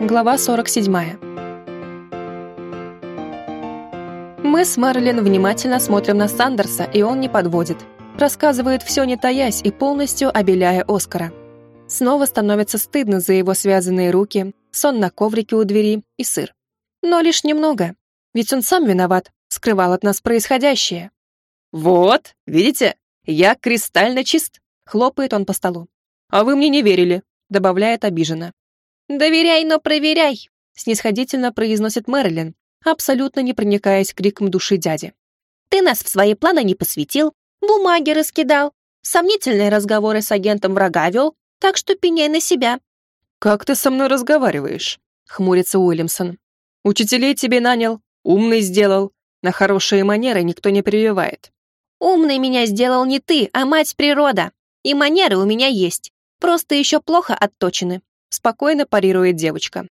Глава 47. Мы с Мэрилин внимательно смотрим на Сандерса, и он не подводит. Рассказывает все не таясь и полностью обеляя Оскара. Снова становится стыдно за его связанные руки, сон на коврике у двери и сыр. Но лишь немного, ведь он сам виноват, скрывал от нас происходящее. «Вот, видите, я кристально чист», — хлопает он по столу. «А вы мне не верили», — добавляет обиженно. «Доверяй, но проверяй», — снисходительно произносит Мэрилин, абсолютно не проникаясь криком души дяди. «Ты нас в свои планы не посвятил, бумаги раскидал, сомнительные разговоры с агентом врага вел, так что пеняй на себя». «Как ты со мной разговариваешь?» — хмурится Уильямсон. «Учителей тебе нанял, умный сделал, на хорошие манеры никто не прививает». «Умный меня сделал не ты, а мать природа, и манеры у меня есть, просто еще плохо отточены», Спокойно парирует девочка.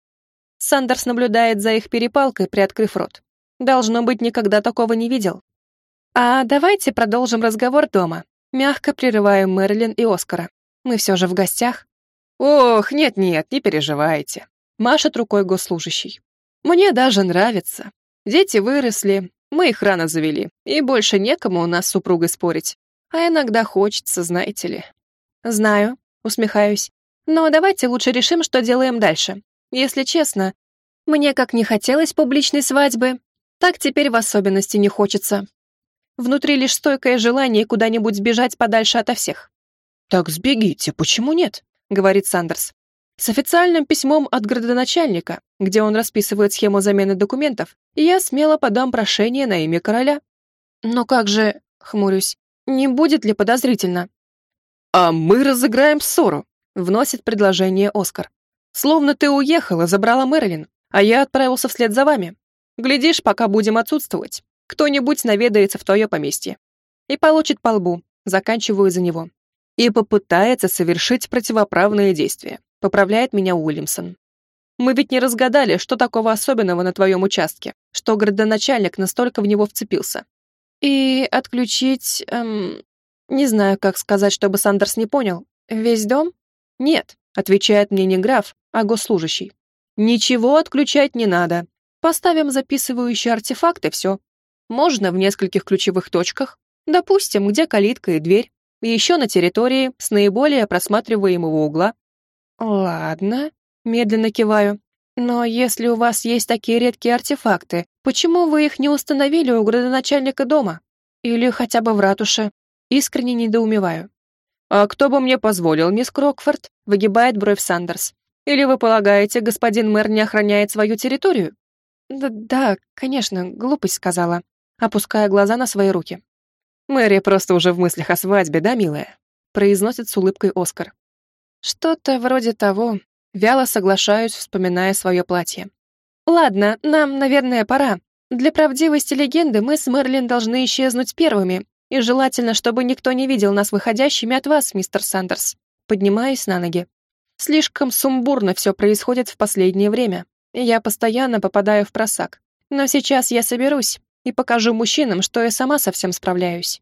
Сандерс наблюдает за их перепалкой, приоткрыв рот. Должно быть, никогда такого не видел. А давайте продолжим разговор дома. Мягко прерываем Мэрилин и Оскара. Мы все же в гостях. Ох, нет-нет, не переживайте. Машет рукой госслужащий. Мне даже нравится. Дети выросли, мы их рано завели, и больше некому у нас с супругой спорить. А иногда хочется, знаете ли. Знаю, усмехаюсь. Но давайте лучше решим, что делаем дальше. Если честно, мне как не хотелось публичной свадьбы, так теперь в особенности не хочется. Внутри лишь стойкое желание куда-нибудь сбежать подальше ото всех. «Так сбегите, почему нет?» — говорит Сандерс. С официальным письмом от градоначальника, где он расписывает схему замены документов, я смело подам прошение на имя короля. Но как же, хмурюсь, не будет ли подозрительно? А мы разыграем ссору, вносит предложение Оскар. «Словно ты уехала, забрала Мэрилин, а я отправился вслед за вами. Глядишь, пока будем отсутствовать, кто-нибудь наведается в твое поместье и получит по лбу, заканчиваю за него, и попытается совершить противоправные действия», поправляет меня Уильямсон. «Мы ведь не разгадали, что такого особенного на твоем участке, что градоначальник настолько в него вцепился. И отключить... Эм, не знаю, как сказать, чтобы Сандерс не понял. Весь дом? «Нет», — отвечает мне не граф, а госслужащий. «Ничего отключать не надо. Поставим записывающие артефакты, все. Можно в нескольких ключевых точках. Допустим, где калитка и дверь. еще на территории с наиболее просматриваемого угла». «Ладно», — медленно киваю. «Но если у вас есть такие редкие артефакты, почему вы их не установили у градоначальника дома? Или хотя бы в ратуше?» Искренне недоумеваю. «А кто бы мне позволил, мисс Крокфорд?» — выгибает бровь Сандерс. «Или вы полагаете, господин мэр не охраняет свою территорию?» «Да, да конечно, глупость сказала», опуская глаза на свои руки. «Мэри просто уже в мыслях о свадьбе, да, милая?» произносит с улыбкой Оскар. «Что-то вроде того. Вяло соглашаюсь, вспоминая свое платье. Ладно, нам, наверное, пора. Для правдивости легенды мы с Мерлин должны исчезнуть первыми, и желательно, чтобы никто не видел нас выходящими от вас, мистер Сандерс. Поднимаюсь на ноги. Слишком сумбурно все происходит в последнее время. И я постоянно попадаю в просак. Но сейчас я соберусь и покажу мужчинам, что я сама совсем справляюсь.